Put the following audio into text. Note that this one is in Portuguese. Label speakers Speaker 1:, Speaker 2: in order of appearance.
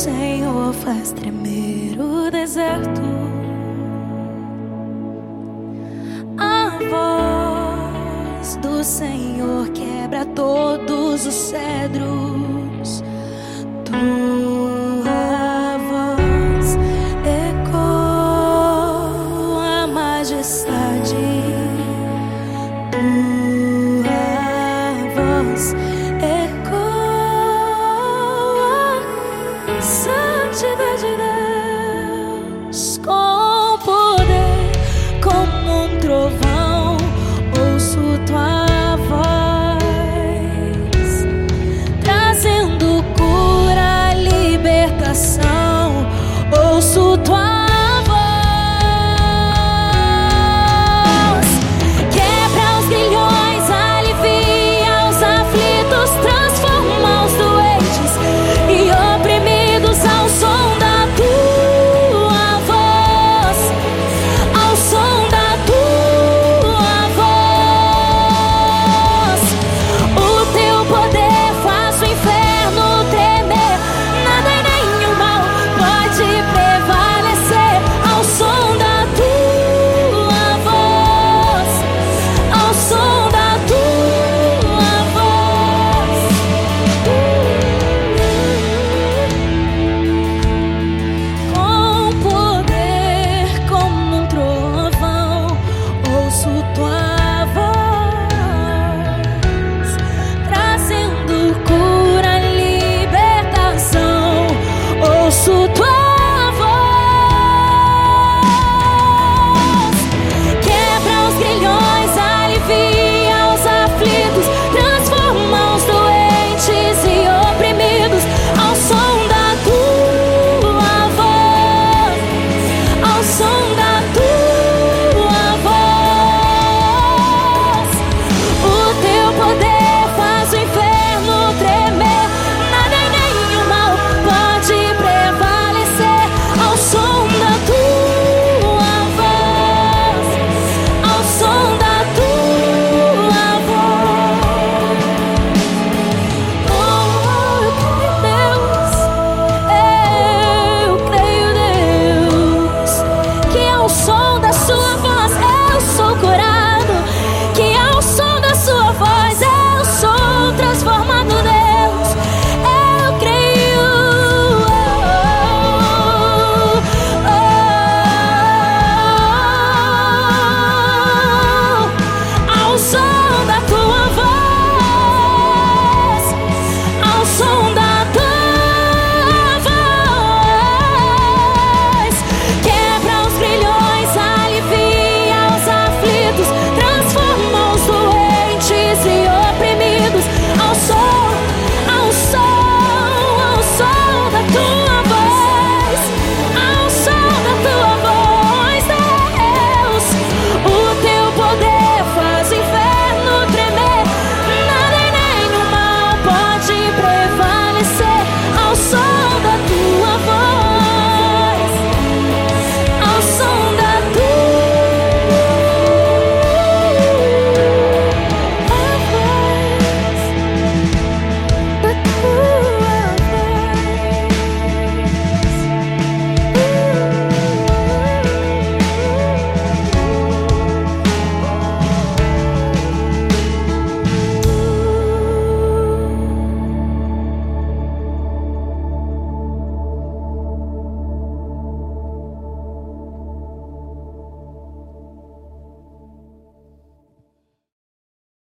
Speaker 1: Senhor faz tremer o deserto. A voz do Senhor quebra todos os cedros.